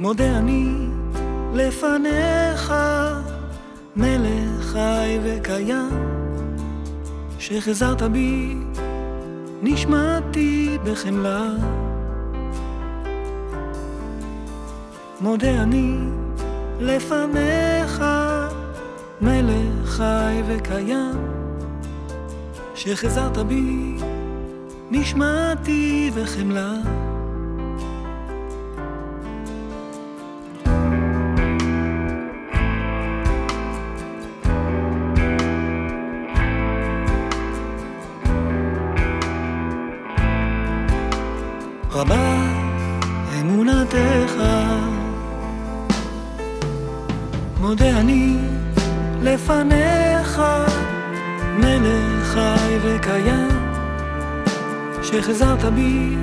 מודה אני לפניך, מלך חי וקיים, שחזרת בי נשמעתי בחמלה. מודה אני לפניך, מלך חי וקיים, שחזרת בי נשמעתי בחמלה. רבה אמונתך, מודה אני לפניך, מלך חי וקיים, שחזרת בי,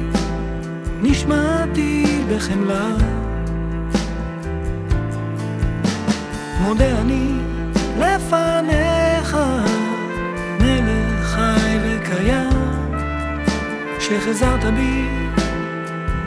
נשמעתי בחמלה. מודה אני לפניך, מלך חי וקיים, שחזרת בי,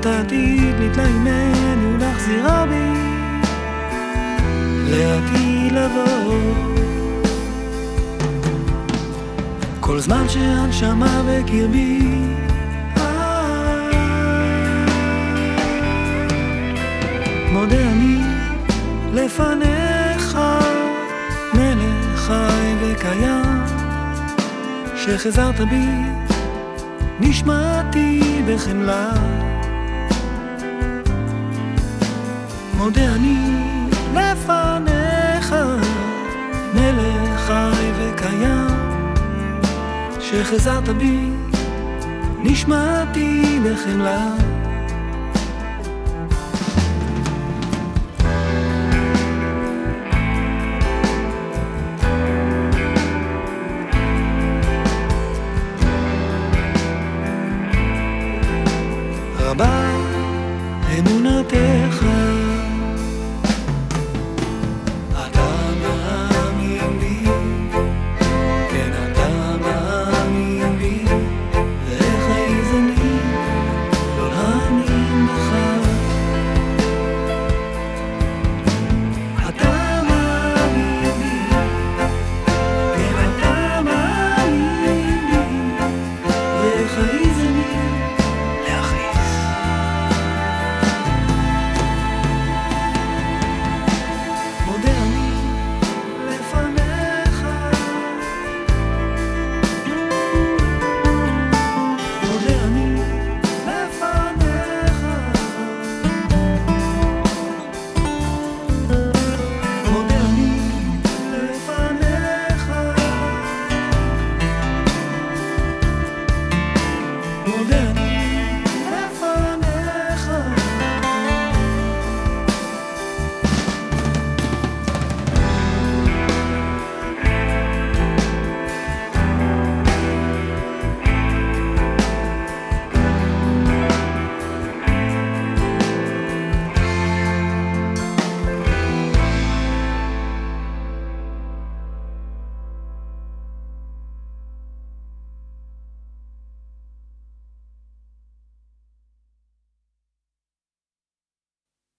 ואתה עתיד להתלהמני ולהחזירה בי, לעתיד לבוא. כל זמן שהנשמה בקרבי מודה אני לפניך, מלך חי וקיים, שחזרת בי, נשמעתי בחמלה. מודה אני לפניך, מלך חי וקיים, שחזרת בי, נשמעתי לחמלה. רבה אמונתך